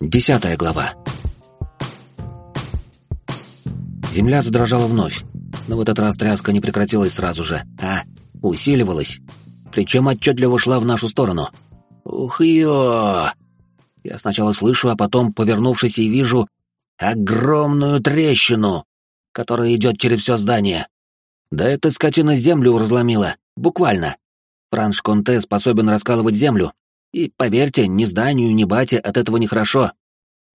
Десятая глава. Земля задрожала вновь, но в этот раз тряска не прекратилась сразу же, а усиливалась, причем отчетливо шла в нашу сторону. Ух ё! Я сначала слышу, а потом, повернувшись, и вижу огромную трещину, которая идет через все здание. Да эта скотина землю разломила, буквально. Франш Конте способен раскалывать землю, и, поверьте, ни зданию, ни бате от этого нехорошо.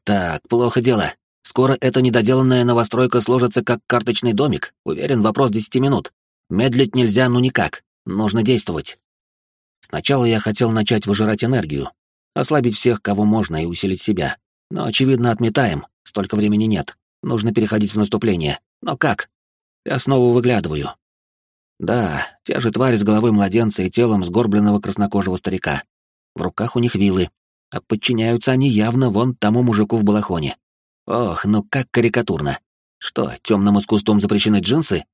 Так, плохо дело. Скоро эта недоделанная новостройка сложится как карточный домик, уверен, вопрос десяти минут. Медлить нельзя ну никак, нужно действовать. Сначала я хотел начать выжирать энергию, ослабить всех, кого можно, и усилить себя. Но, очевидно, отметаем, столько времени нет. Нужно переходить в наступление. Но как? Я снова выглядываю. Да, те же твари с головой младенца и телом сгорбленного краснокожего старика. В руках у них вилы, а подчиняются они явно вон тому мужику в балахоне. Ох, ну как карикатурно. Что, темным искусством запрещены джинсы?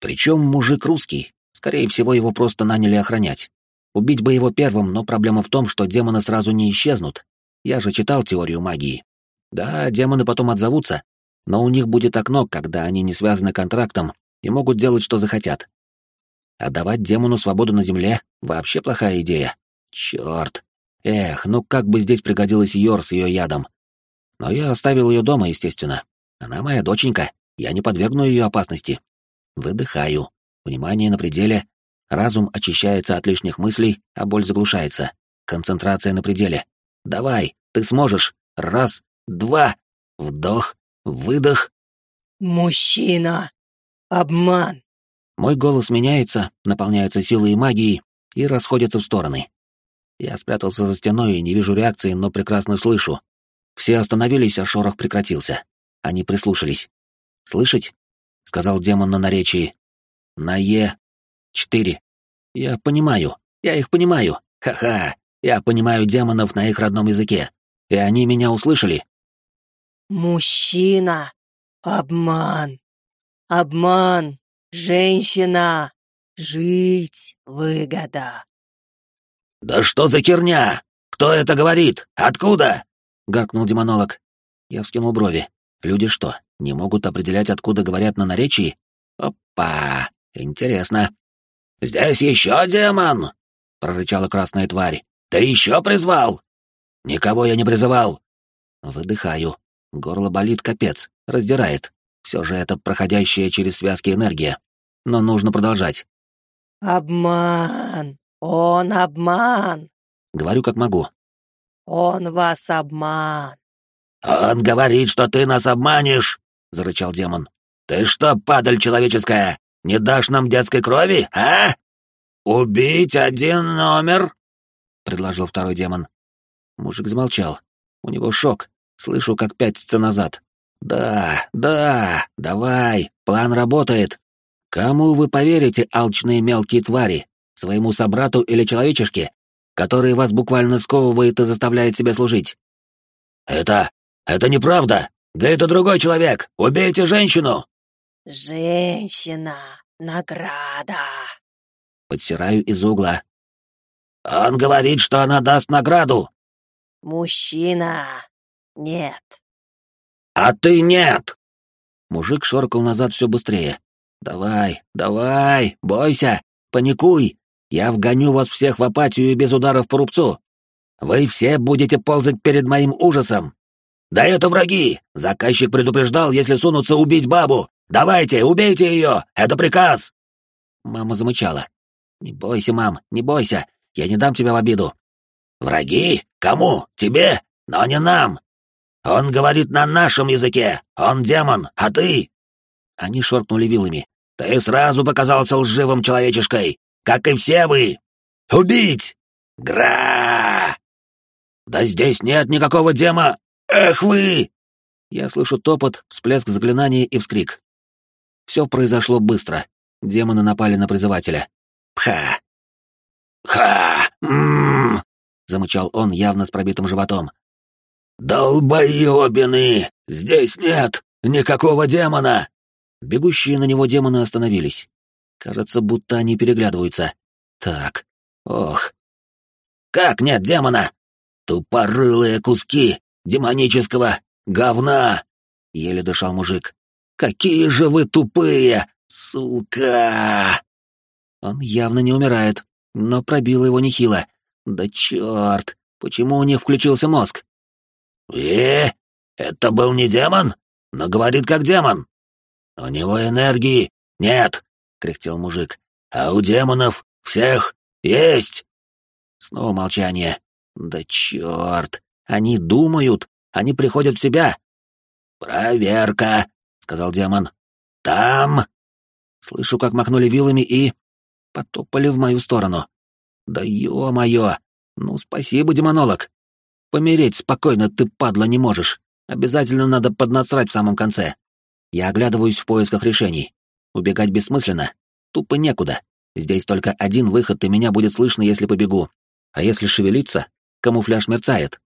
Причем мужик русский. Скорее всего, его просто наняли охранять. Убить бы его первым, но проблема в том, что демоны сразу не исчезнут. Я же читал теорию магии. Да, демоны потом отзовутся, но у них будет окно, когда они не связаны контрактом и могут делать, что захотят. А давать демону свободу на земле — вообще плохая идея. Черт. Эх, ну как бы здесь пригодилась Йор с ее ядом. Но я оставил ее дома, естественно. Она моя доченька, я не подвергну ее опасности. Выдыхаю. Внимание на пределе. Разум очищается от лишних мыслей, а боль заглушается. Концентрация на пределе. Давай, ты сможешь. Раз, два. Вдох, выдох. Мужчина. Обман. Мой голос меняется, наполняется силой и магией и расходится в стороны. Я спрятался за стеной и не вижу реакции, но прекрасно слышу. Все остановились, а шорох прекратился. Они прислушались. «Слышать?» — сказал демон на наречии. «На Е. Четыре. Я понимаю. Я их понимаю. Ха-ха. Я понимаю демонов на их родном языке. И они меня услышали». Мужчина. Обман. Обман. Женщина. Жить. Выгода. «Да что за херня? Кто это говорит? Откуда?» — гаркнул демонолог. Я вскинул брови. Люди что, не могут определять, откуда говорят на наречии? Опа! Интересно. «Здесь еще демон!» — прорычала красная тварь. «Ты еще призвал?» «Никого я не призывал!» Выдыхаю. Горло болит капец, раздирает. Все же это проходящая через связки энергия. Но нужно продолжать. Обман. Он обман. Говорю как могу. Он вас обман. Он говорит, что ты нас обманешь, зарычал демон. Ты что, падаль человеческая, не дашь нам детской крови, а? Убить один номер? предложил второй демон. Мужик замолчал. У него шок. Слышу, как пятится назад. Да, да, давай, план работает. Кому вы поверите, алчные мелкие твари? Своему собрату или человечешке, который вас буквально сковывает и заставляет себя служить. «Это... это неправда! Да это другой человек! Убейте женщину!» «Женщина! Награда!» Подсираю из угла. «Он говорит, что она даст награду!» «Мужчина! Нет!» «А ты нет!» Мужик шоркал назад все быстрее. «Давай, давай, бойся, паникуй, я вгоню вас всех в апатию и без ударов по рубцу. Вы все будете ползать перед моим ужасом. Да это враги! Заказчик предупреждал, если сунутся убить бабу. Давайте, убейте ее! Это приказ!» Мама замычала. «Не бойся, мам, не бойся. Я не дам тебя в обиду». «Враги? Кому? Тебе? Но не нам. Он говорит на нашем языке. Он демон, а ты...» Они шоркнули вилами. «Ты сразу показался лживым человечешкой как и все вы. Убить! Гра! Да здесь нет никакого дема! Эх вы!» Я слышу топот, всплеск заклинания и вскрик. Все произошло быстро. Демоны напали на призывателя. Пха! Ха! Ммм! Замычал он явно с пробитым животом. «Долбоебины! Здесь нет никакого демона!» Бегущие на него демоны остановились. Кажется, будто они переглядываются. Так, ох. Как нет демона? Тупорылые куски! демонического говна!» — еле дышал мужик. «Какие же вы тупые, сука!» Он явно не умирает, но пробило его нехило. Да черт, почему у них включился мозг? «Э, это был не демон, но говорит как демон. У него энергии нет», — кряхтел мужик. «А у демонов всех есть!» Снова молчание. «Да черт! Они думают! Они приходят в себя!» «Проверка!» — сказал демон. «Там!» Слышу, как махнули вилами и... потопали в мою сторону. «Да ё-моё! Ну, спасибо, демонолог! Помереть спокойно ты, падла, не можешь. Обязательно надо поднасрать в самом конце. Я оглядываюсь в поисках решений. Убегать бессмысленно. Тупо некуда. Здесь только один выход, и меня будет слышно, если побегу. А если шевелиться, камуфляж мерцает.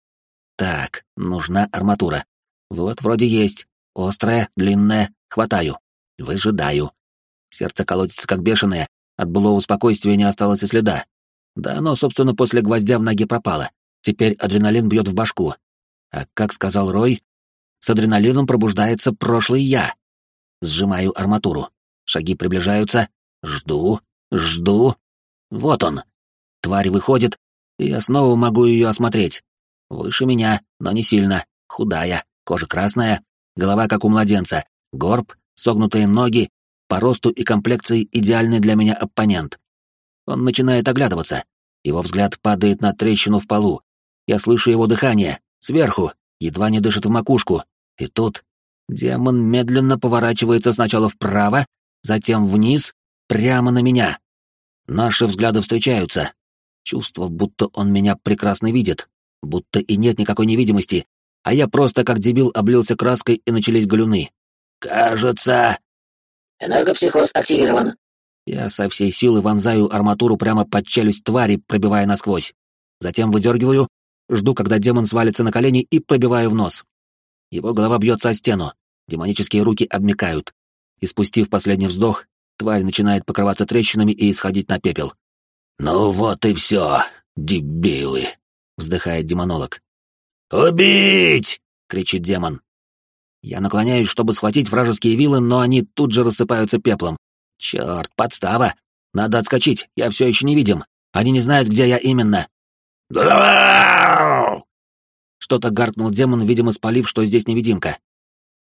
Так, нужна арматура. Вот вроде есть. Острая, длинная, хватаю. Выжидаю. Сердце колотится как бешеное, от былого спокойствия не осталось и следа. Да оно, собственно, после гвоздя в ноге пропало. Теперь адреналин бьет в башку. А как сказал Рой, с адреналином пробуждается прошлый я. Сжимаю арматуру. Шаги приближаются. Жду, жду. Вот он. Тварь выходит, и я снова могу ее осмотреть. Выше меня, но не сильно. Худая, кожа красная, голова как у младенца, горб, согнутые ноги, по росту и комплекции идеальный для меня оппонент. Он начинает оглядываться. Его взгляд падает на трещину в полу, я слышу его дыхание, сверху, едва не дышит в макушку. И тут демон медленно поворачивается сначала вправо, затем вниз, прямо на меня. Наши взгляды встречаются. Чувство, будто он меня прекрасно видит, будто и нет никакой невидимости, а я просто как дебил облился краской и начались галюны. «Кажется...» «Энергопсихоз активирован». Я со всей силы вонзаю арматуру прямо под челюсть твари, пробивая насквозь. Затем выдергиваю Жду, когда демон свалится на колени и пробиваю в нос. Его голова бьется о стену, демонические руки обмикают. И спустив последний вздох, тварь начинает покрываться трещинами и исходить на пепел. «Ну вот и все, дебилы!» — вздыхает демонолог. «Убить!» — кричит демон. Я наклоняюсь, чтобы схватить вражеские вилы, но они тут же рассыпаются пеплом. Черт, подстава! Надо отскочить, я все еще не видим. Они не знают, где я именно. Что-то гаркнул демон, видимо, спалив, что здесь невидимка.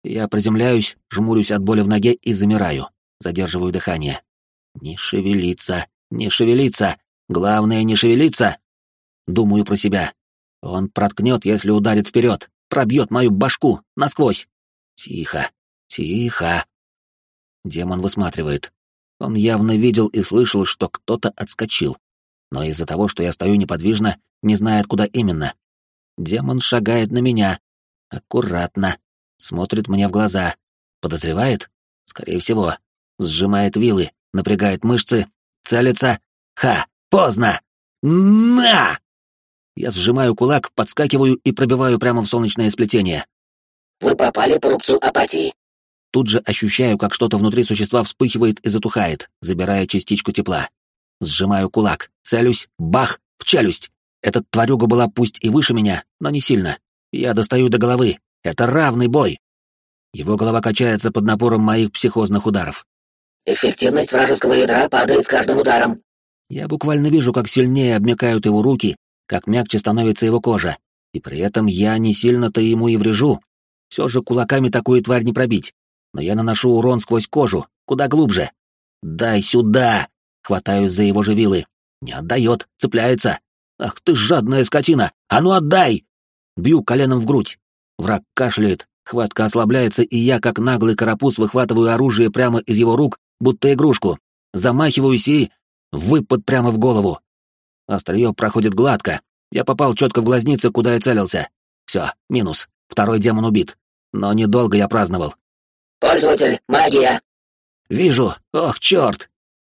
Я приземляюсь, жмурюсь от боли в ноге и замираю, задерживаю дыхание. Не шевелиться, не шевелиться, главное не шевелиться. Думаю про себя. Он проткнет, если ударит вперед, пробьет мою башку насквозь. Тихо, тихо. Демон высматривает. Он явно видел и слышал, что кто-то отскочил. Но из-за того, что я стою неподвижно, не знает, куда именно. Демон шагает на меня. Аккуратно. Смотрит мне в глаза. Подозревает? Скорее всего. Сжимает вилы, напрягает мышцы, целится. Ха! Поздно! На! Я сжимаю кулак, подскакиваю и пробиваю прямо в солнечное сплетение. Вы попали по рубцу апатии. Тут же ощущаю, как что-то внутри существа вспыхивает и затухает, забирая частичку тепла. Сжимаю кулак, целюсь, бах, в челюсть. Этот тварюга была пусть и выше меня, но не сильно. Я достаю до головы. Это равный бой. Его голова качается под напором моих психозных ударов. Эффективность вражеского ядра падает с каждым ударом. Я буквально вижу, как сильнее обмякают его руки, как мягче становится его кожа. И при этом я не сильно-то ему и врежу. Все же кулаками такую тварь не пробить. Но я наношу урон сквозь кожу, куда глубже. «Дай сюда!» Хватаюсь за его же вилы. Не отдает, цепляется. «Ах ты жадная скотина! А ну отдай!» Бью коленом в грудь. Враг кашляет, хватка ослабляется, и я, как наглый карапуз, выхватываю оружие прямо из его рук, будто игрушку. Замахиваюсь и... Выпад прямо в голову. Острие проходит гладко. Я попал четко в глазницы, куда я целился. Все, минус. Второй демон убит. Но недолго я праздновал. «Пользователь, магия!» «Вижу! Ох, черт!»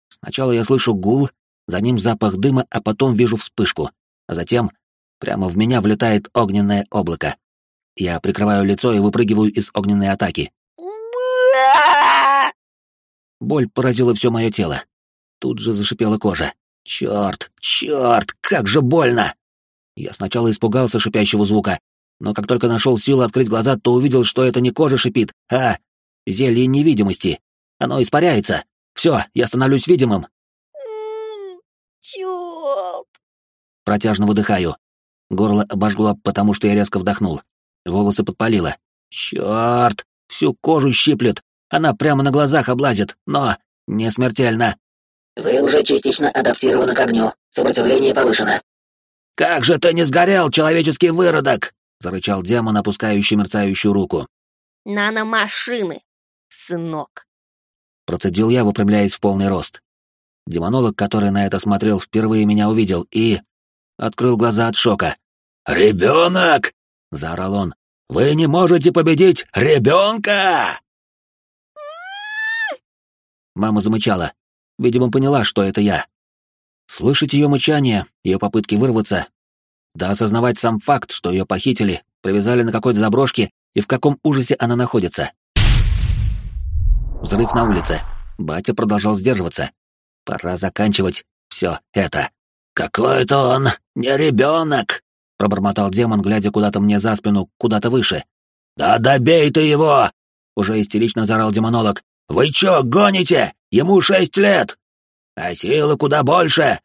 Сначала я слышу гул, за ним запах дыма, а потом вижу вспышку. А затем прямо в меня влетает огненное облако. Я прикрываю лицо и выпрыгиваю из огненной атаки. Боль поразила все мое тело. Тут же зашипела кожа. Черт, черт, как же больно! Я сначала испугался шипящего звука, Но как только нашел силу открыть глаза, то увидел, что это не кожа шипит, а зелье невидимости. Оно испаряется. Все, я становлюсь видимым. Чёрт! Протяжно выдыхаю. Горло обожгло, потому что я резко вдохнул. Волосы подпалило. Черт! Всю кожу щиплет. Она прямо на глазах облазит, но не смертельно. Вы уже частично адаптированы к огню. Сопротивление повышено. «Как же ты не сгорел, человеческий выродок!» — зарычал демон, опускающий мерцающую руку. Наномашины, сынок. Процедил я, выпрямляясь в полный рост. Демонолог, который на это смотрел, впервые меня увидел и... Открыл глаза от шока. «Ребенок!» — заорал он. «Вы не можете победить ребенка!» Мама замычала. Видимо, поняла, что это я. Слышать ее мычание, ее попытки вырваться, да осознавать сам факт, что ее похитили, привязали на какой-то заброшке и в каком ужасе она находится. Взрыв на улице. Батя продолжал сдерживаться. Пора заканчивать все это. «Какой-то он не ребенок!» — пробормотал демон, глядя куда-то мне за спину, куда-то выше. «Да добей ты его!» — уже истерично заорал демонолог. «Вы чё, гоните? Ему шесть лет! А силы куда больше!»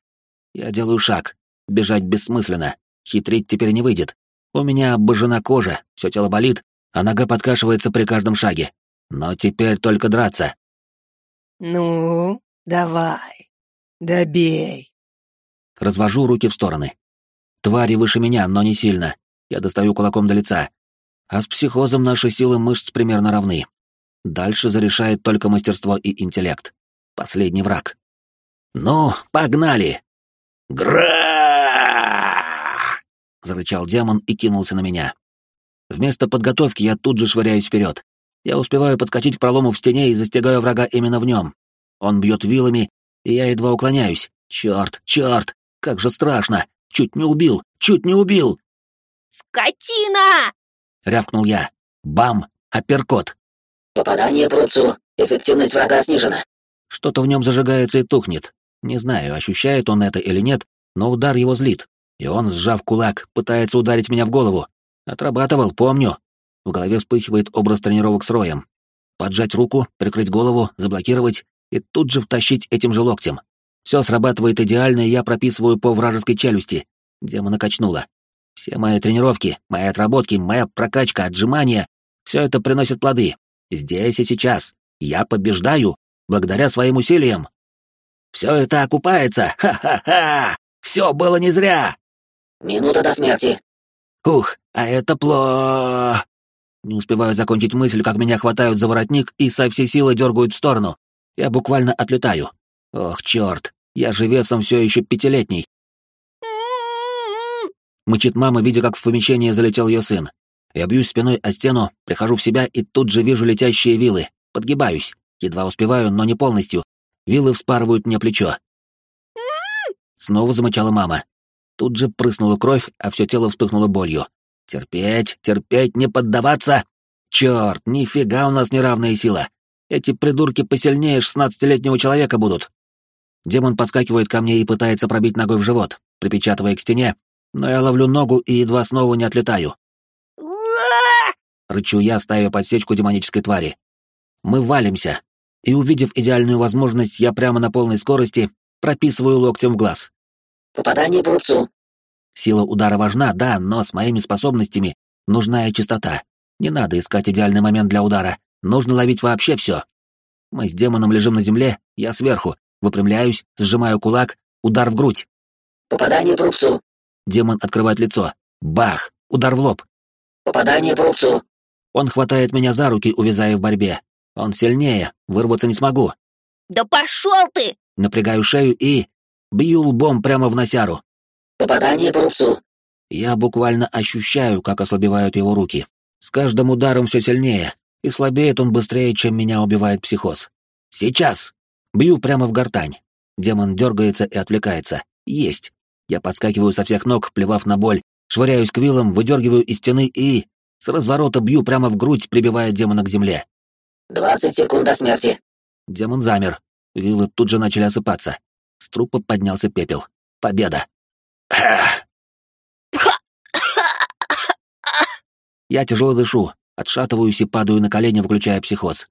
Я делаю шаг. Бежать бессмысленно. Хитрить теперь не выйдет. У меня обожжена кожа, все тело болит, а нога подкашивается при каждом шаге. Но теперь только драться. Ну, давай, добей. Развожу руки в стороны. Твари выше меня, но не сильно. Я достаю кулаком до лица. А с психозом наши силы мышц примерно равны. Дальше зарешает только мастерство и интеллект. Последний враг. «Ну, погнали!» «Гра!» — зарычал демон и кинулся на меня. Вместо подготовки я тут же швыряюсь вперед. Я успеваю подскочить к пролому в стене и застигаю врага именно в нем. Он бьет вилами, и я едва уклоняюсь. Черт, черт, как же страшно! Чуть не убил, чуть не убил! «Скотина!» — рявкнул я. Бам! Апперкот! Попадание по рубцу. Эффективность врага снижена. Что-то в нем зажигается и тухнет. Не знаю, ощущает он это или нет, но удар его злит. И он, сжав кулак, пытается ударить меня в голову. Отрабатывал, помню. В голове вспыхивает образ тренировок с Роем. Поджать руку, прикрыть голову, заблокировать и тут же втащить этим же локтем. Все срабатывает идеально, и я прописываю по вражеской челюсти. Демона качнуло. Все мои тренировки, мои отработки, моя прокачка, отжимания — все это приносит плоды. Здесь и сейчас. Я побеждаю, благодаря своим усилиям. Все это окупается, ха-ха-ха! Все было не зря! Минута до смерти. Ух, а это пло... Не успеваю закончить мысль, как меня хватают за воротник и со всей силы дергают в сторону. Я буквально отлетаю. Ох, черт, я же весом все еще пятилетний. Мычит мама, видя, как в помещение залетел ее сын. Я бьюсь спиной о стену, прихожу в себя и тут же вижу летящие вилы. Подгибаюсь. Едва успеваю, но не полностью. Вилы вспарывают мне плечо. Снова замычала мама. Тут же прыснула кровь, а все тело вспыхнуло болью. Терпеть, терпеть, не поддаваться! Черт, нифига у нас неравная сила. Эти придурки посильнее шестнадцатилетнего человека будут. Демон подскакивает ко мне и пытается пробить ногой в живот, припечатывая к стене, но я ловлю ногу и едва снова не отлетаю. Рычу я, ставя подсечку демонической твари. Мы валимся, и, увидев идеальную возможность, я прямо на полной скорости прописываю локтем в глаз. Попадание по рубцу. Сила удара важна, да, но с моими способностями нужна и чистота. Не надо искать идеальный момент для удара, нужно ловить вообще все. Мы с демоном лежим на земле, я сверху, выпрямляюсь, сжимаю кулак, удар в грудь. Попадание по рубцу. Демон открывает лицо. Бах! Удар в лоб. Попадание по рубцу. Он хватает меня за руки, увязая в борьбе. Он сильнее, вырваться не смогу. «Да пошел ты!» Напрягаю шею и... Бью лбом прямо в носяру. Попадание по рубцу. Я буквально ощущаю, как ослабевают его руки. С каждым ударом все сильнее, и слабеет он быстрее, чем меня убивает психоз. Сейчас! Бью прямо в гортань. Демон дергается и отвлекается. Есть. Я подскакиваю со всех ног, плевав на боль, швыряюсь к вилам, выдергиваю из стены и... С разворота бью прямо в грудь, прибивая демона к земле. Двадцать секунд до смерти. Демон замер. Вилы тут же начали осыпаться. С трупа поднялся пепел. Победа. Я тяжело дышу, отшатываюсь и падаю на колени, включая психоз.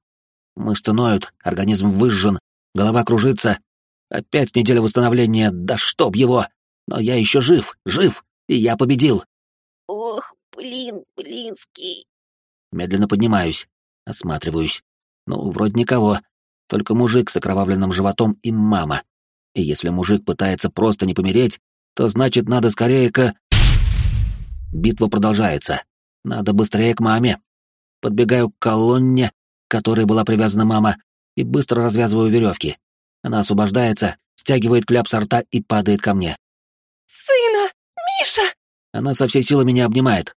Мышцы ноют, организм выжжен, голова кружится. Опять неделя восстановления, да чтоб его! Но я еще жив, жив, и я победил. Ох, блин, блинский. Медленно поднимаюсь, осматриваюсь. Ну, вроде никого, только мужик с окровавленным животом и мама. И если мужик пытается просто не помереть, то значит надо скорее к... Битва продолжается. Надо быстрее к маме. Подбегаю к колонне, к которой была привязана мама, и быстро развязываю веревки. Она освобождается, стягивает кляп со рта и падает ко мне. «Сына! Миша!» Она со всей силы меня обнимает.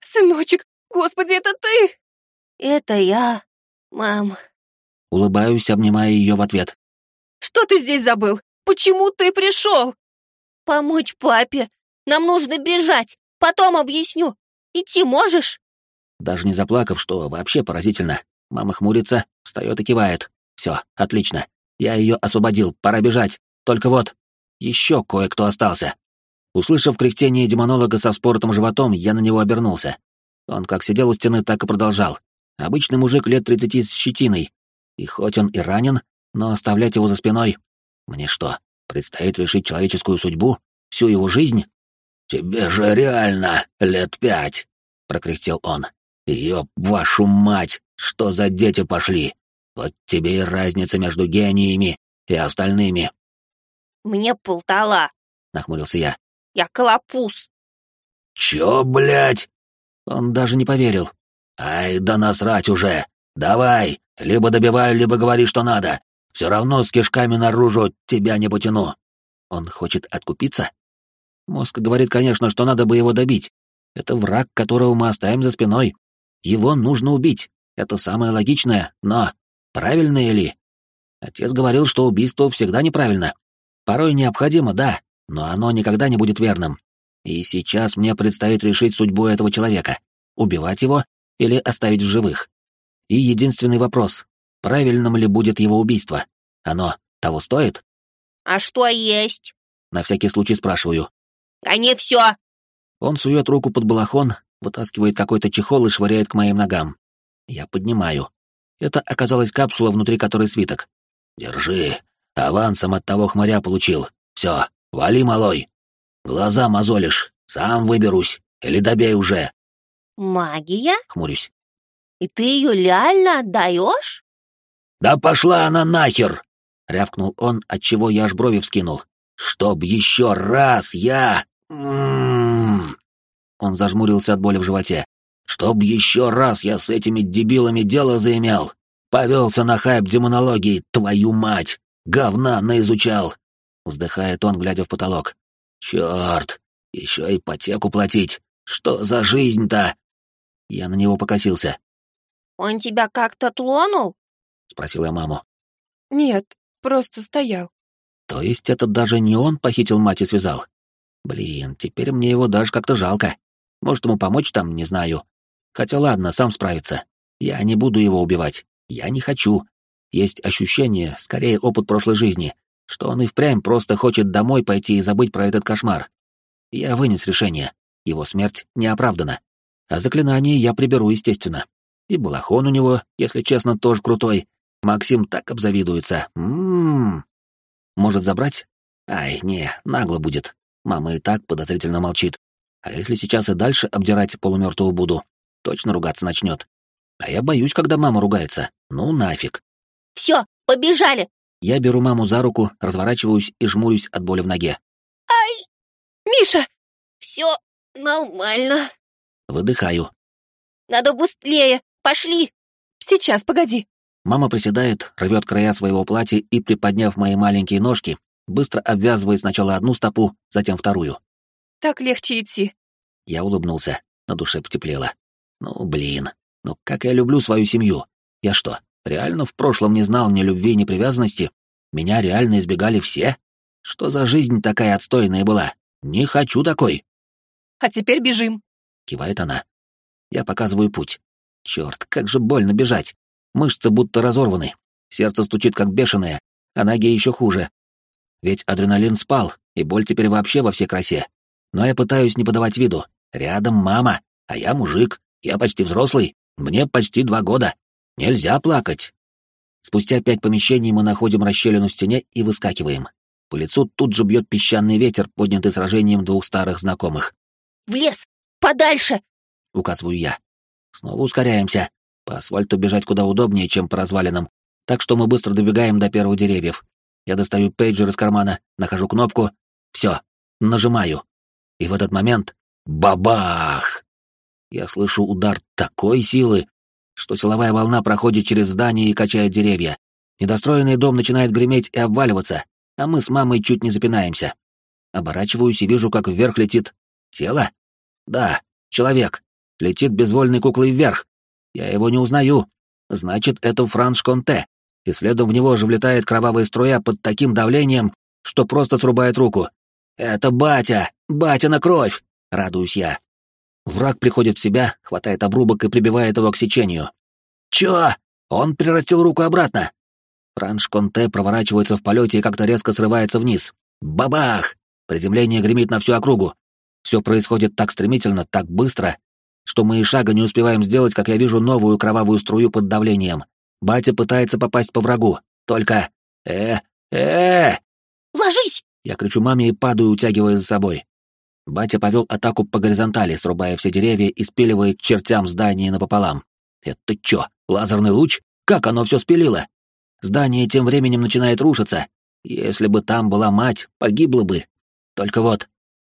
«Сыночек! Господи, это ты!» Это я, мам. Улыбаюсь, обнимая ее в ответ. «Что ты здесь забыл? Почему ты пришел?» Помочь папе. Нам нужно бежать. Потом объясню. Идти можешь? Даже не заплакав, что вообще поразительно. Мама хмурится, встает и кивает. Все, отлично. Я ее освободил, пора бежать. Только вот, еще кое-кто остался. Услышав кряхтение демонолога со спортом животом, я на него обернулся. Он как сидел у стены, так и продолжал. Обычный мужик лет тридцати с щетиной. И хоть он и ранен, но оставлять его за спиной... Мне что, предстоит решить человеческую судьбу? Всю его жизнь? «Тебе же реально лет пять!» — прокряхтел он. «Ёб вашу мать! Что за дети пошли? Вот тебе и разница между гениями и остальными!» Мне полтала, — нахмурился я. Я колопус. «Чё, блядь?» Он даже не поверил. «Ай, да насрать уже! Давай! Либо добивай, либо говори, что надо! Все равно с кишками наружу тебя не потяну!» Он хочет откупиться? Мозг говорит, конечно, что надо бы его добить. Это враг, которого мы оставим за спиной. Его нужно убить. Это самое логичное, но правильное ли? Отец говорил, что убийство всегда неправильно. Порой необходимо, да, но оно никогда не будет верным. И сейчас мне предстоит решить судьбу этого человека. Убивать его или оставить в живых. И единственный вопрос. Правильным ли будет его убийство? Оно того стоит? А что есть? На всякий случай спрашиваю. А не все. Он сует руку под балахон, вытаскивает какой-то чехол и швыряет к моим ногам. Я поднимаю. Это оказалась капсула, внутри которой свиток. «Держи. Авансом от того хмыря получил. Все, вали, малой. Глаза мозолишь. Сам выберусь. Или добей уже». Магия? Хмурюсь. И ты ее реально отдаешь? «Да пошла она нахер!» — рявкнул он, отчего я аж брови вскинул. «Чтоб еще раз я...» М-м-м. Он зажмурился от боли в животе. «Чтоб еще раз я с этими дебилами дело заимел! Повелся на хайп демонологии, твою мать! Говна наизучал!» Вздыхает он, глядя в потолок. «Черт! Еще ипотеку платить! Что за жизнь-то?» Я на него покосился. Он тебя как-то тронул? Спросила я маму. Нет, просто стоял. То есть это даже не он похитил мать и связал? Блин, теперь мне его даже как-то жалко. Может, ему помочь там, не знаю. Хотя ладно, сам справится. Я не буду его убивать. Я не хочу. Есть ощущение, скорее опыт прошлой жизни, что он и впрямь просто хочет домой пойти и забыть про этот кошмар. Я вынес решение. Его смерть не оправдана. А заклинание я приберу, естественно. И балахон у него, если честно, тоже крутой. Максим так обзавидуется. Ммм. Может забрать? Ай, не, нагло будет. Мама и так подозрительно молчит. А если сейчас и дальше обдирать полумертвого буду, точно ругаться начнет. А я боюсь, когда мама ругается. Ну нафиг. Все, побежали. Я беру маму за руку, разворачиваюсь и жмурюсь от боли в ноге. Ай! Миша! Все нормально. Выдыхаю. Надо быстрее. Пошли. Сейчас, погоди. Мама приседает, рвет края своего платья и, приподняв мои маленькие ножки, быстро обвязывает сначала одну стопу, затем вторую. Так легче идти. Я улыбнулся, на душе потеплело. Ну, блин, ну как я люблю свою семью. Я что, реально в прошлом не знал ни любви, ни привязанности? Меня реально избегали все? Что за жизнь такая отстойная была? Не хочу такой. А теперь бежим. Кивает она. Я показываю путь. Черт, как же больно бежать. Мышцы будто разорваны. Сердце стучит как бешеное, а ноги еще хуже. Ведь адреналин спал, и боль теперь вообще во всей красе. Но я пытаюсь не подавать виду. Рядом мама, а я мужик, Я почти взрослый, мне почти два года. Нельзя плакать. Спустя пять помещений мы находим расщелину в стене и выскакиваем. По лицу тут же бьет песчаный ветер, поднятый сражением двух старых знакомых. «В лес! Подальше!» — указываю я. Снова ускоряемся. По асфальту бежать куда удобнее, чем по развалинам, так что мы быстро добегаем до первых деревьев. Я достаю пейджер из кармана, нахожу кнопку. Все, нажимаю. И в этот момент — бабах! Я слышу удар такой силы, что силовая волна проходит через здание и качает деревья. Недостроенный дом начинает греметь и обваливаться, а мы с мамой чуть не запинаемся. Оборачиваюсь и вижу, как вверх летит тело. Да, человек. Летит безвольной куклой вверх. Я его не узнаю. Значит, это Франш Конте и следом в него же влетает кровавая струя под таким давлением, что просто срубает руку. «Это батя! Батя на кровь!» — радуюсь я. Враг приходит в себя, хватает обрубок и прибивает его к сечению. «Чё? Он прирастил руку обратно!» Франш Конте проворачивается в полете и как-то резко срывается вниз. Бабах! Приземление гремит на всю округу. Все происходит так стремительно, так быстро, что мы и шага не успеваем сделать, как я вижу новую кровавую струю под давлением. Батя пытается попасть по врагу. Только... э э Ложись! Я кричу маме и падаю, утягивая за собой. Батя повел атаку по горизонтали, срубая все деревья и спиливая чертям здание напополам. Это чё, лазерный луч? Как оно все спилило? Здание тем временем начинает рушиться. Если бы там была мать, погибла бы. Только вот,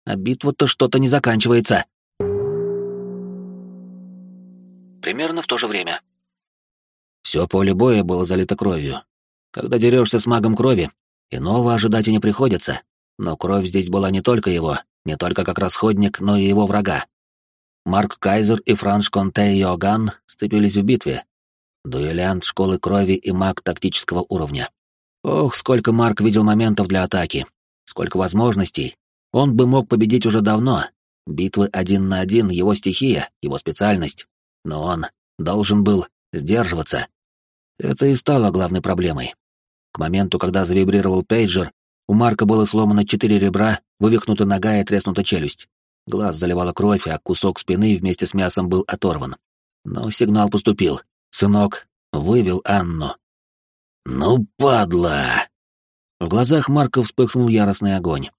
а битва-то что-то не заканчивается. Примерно в то же время. Все поле боя было залито кровью. Когда дерешься с магом крови, иного ожидать и не приходится, но кровь здесь была не только его, не только как расходник, но и его врага. Марк Кайзер и Франш Конте Йоган сцепились в битве. Дуэлянт школы крови и маг тактического уровня. Ох, сколько Марк видел моментов для атаки, сколько возможностей. Он бы мог победить уже давно. Битвы один на один — его стихия, его специальность. Но он должен был сдерживаться. Это и стало главной проблемой. К моменту, когда завибрировал пейджер, у Марка было сломано четыре ребра, вывихнута нога и треснута челюсть. Глаз заливала кровь, а кусок спины вместе с мясом был оторван. Но сигнал поступил. Сынок вывел Анну. «Ну, падла!» В глазах Марка вспыхнул яростный огонь.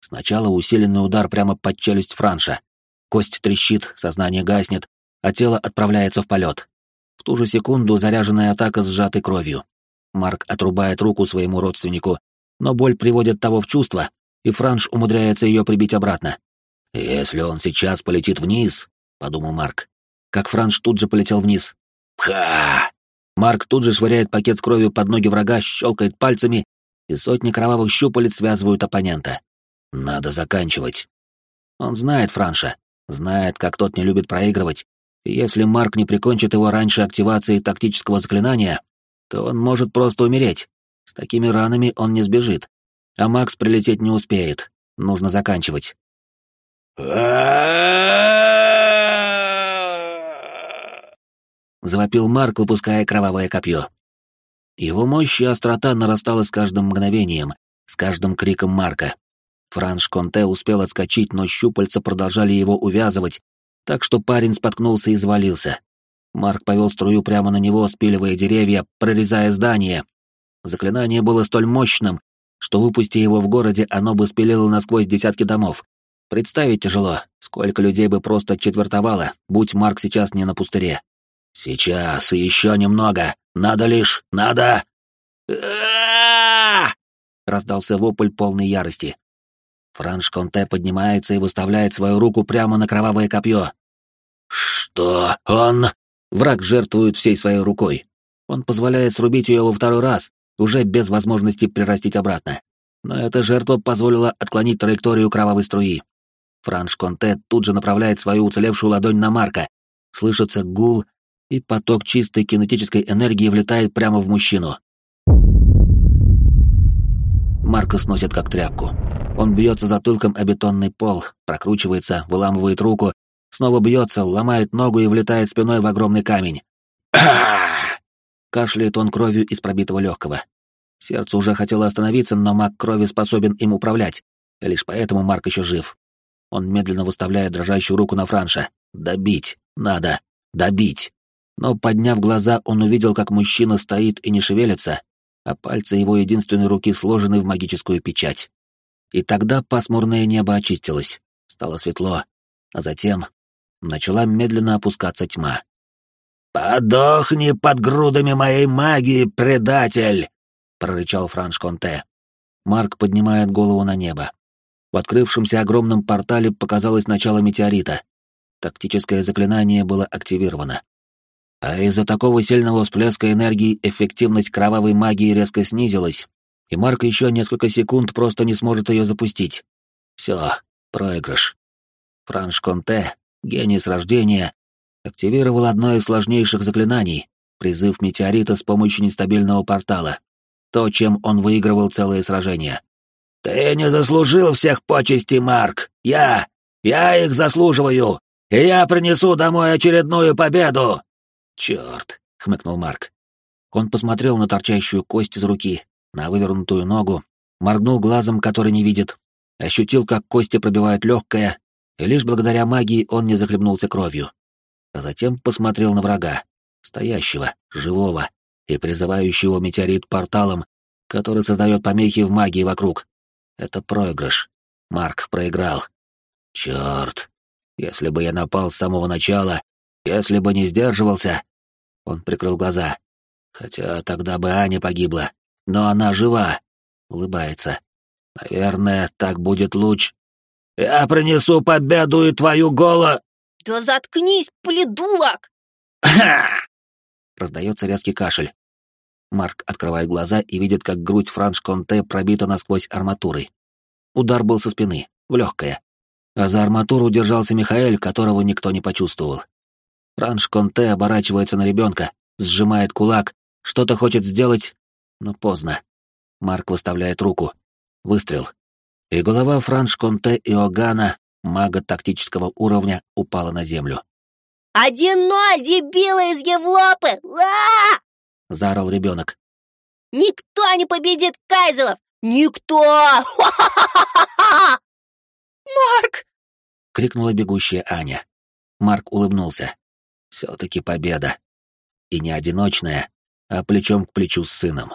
Сначала усиленный удар прямо под челюсть Франша. Кость трещит, сознание гаснет, а тело отправляется в полет. В ту же секунду заряженная атака сжатой кровью. Марк отрубает руку своему родственнику, но боль приводит того в чувство, и Франш умудряется ее прибить обратно. «Если он сейчас полетит вниз», — подумал Марк, как Франш тут же полетел вниз. «Пха!» Марк тут же швыряет пакет с кровью под ноги врага, щелкает пальцами, и сотни кровавых щупалец связывают оппонента. Надо заканчивать. Он знает Франша, знает, как тот не любит проигрывать, если Марк не прикончит его раньше активации тактического заклинания, то он может просто умереть. С такими ранами он не сбежит. А Макс прилететь не успеет. Нужно заканчивать. Завопил Марк, выпуская кровавое копье. Его мощь и острота нарастала с каждым мгновением, с каждым криком Марка. Франш Конте успел отскочить, но щупальца продолжали его увязывать, так что парень споткнулся и завалился. Марк повел струю прямо на него, спиливая деревья, прорезая здание. Заклинание было столь мощным, что, выпусти его в городе, оно бы спилило насквозь десятки домов. Представить тяжело, сколько людей бы просто четвертовало, будь Марк сейчас не на пустыре. «Сейчас, еще немного! Надо лишь, надо!» раздался вопль полной ярости. Франш Конте поднимается и выставляет свою руку прямо на кровавое копье. «Что он?» Враг жертвует всей своей рукой. Он позволяет срубить ее во второй раз, уже без возможности прирастить обратно. Но эта жертва позволила отклонить траекторию кровавой струи. Франш Конте тут же направляет свою уцелевшую ладонь на Марка. Слышится гул, и поток чистой кинетической энергии влетает прямо в мужчину. Марка сносит как тряпку. Он бьется затылком о бетонный пол, прокручивается, выламывает руку, снова бьется, ломает ногу и влетает спиной в огромный камень. Кашляет он кровью из пробитого легкого. Сердце уже хотело остановиться, но маг крови способен им управлять, и лишь поэтому Марк еще жив. Он медленно выставляет дрожащую руку на Франша. «Добить! Надо! добить. Но, подняв глаза, он увидел, как мужчина стоит и не шевелится, а пальцы его единственной руки сложены в магическую печать. И тогда пасмурное небо очистилось, стало светло, а затем начала медленно опускаться тьма. «Подохни под грудами моей магии, предатель!» — прорычал Франш Конте. Марк поднимает голову на небо. В открывшемся огромном портале показалось начало метеорита. Тактическое заклинание было активировано. А из-за такого сильного всплеска энергии эффективность кровавой магии резко снизилась, и Марк еще несколько секунд просто не сможет ее запустить. Все, проигрыш. Франш Конте, гений с рождения, активировал одно из сложнейших заклинаний — призыв метеорита с помощью нестабильного портала. То, чем он выигрывал целые сражения. «Ты не заслужил всех почестей, Марк! Я! Я их заслуживаю! И я принесу домой очередную победу!» «Черт!» — хмыкнул Марк. Он посмотрел на торчащую кость из руки, на вывернутую ногу, моргнул глазом, который не видит, ощутил, как кости пробивают легкое, и лишь благодаря магии он не захлебнулся кровью. А затем посмотрел на врага, стоящего, живого и призывающего метеорит порталом, который создает помехи в магии вокруг. Это проигрыш. Марк проиграл. Черт! Если бы я напал с самого начала, если бы не сдерживался... Он прикрыл глаза. Хотя тогда бы Аня погибла но она жива. Улыбается. Наверное, так будет луч. Я принесу победу и твою голо... Да заткнись, пледулок! Раздается резкий кашель. Марк открывает глаза и видит, как грудь Франш Конте пробита насквозь арматурой. Удар был со спины, в легкое. А за арматуру держался Михаэль, которого никто не почувствовал. Франш Конте оборачивается на ребенка, сжимает кулак, что-то хочет сделать, но поздно. Марк выставляет руку. Выстрел. И голова Франш Конте Иоганна, мага тактического уровня, упала на землю. «Один ноль, дебилы из Европы! а заорал ребенок. «Никто не победит Кайзелов! Никто! Марк!» — крикнула бегущая Аня. Марк улыбнулся. Все-таки победа. И не одиночная, а плечом к плечу с сыном.